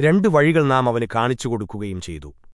രണ്ടു വഴികൾ നാം അവന് കാണിച്ചു കൊടുക്കുകയും ചെയ്തു.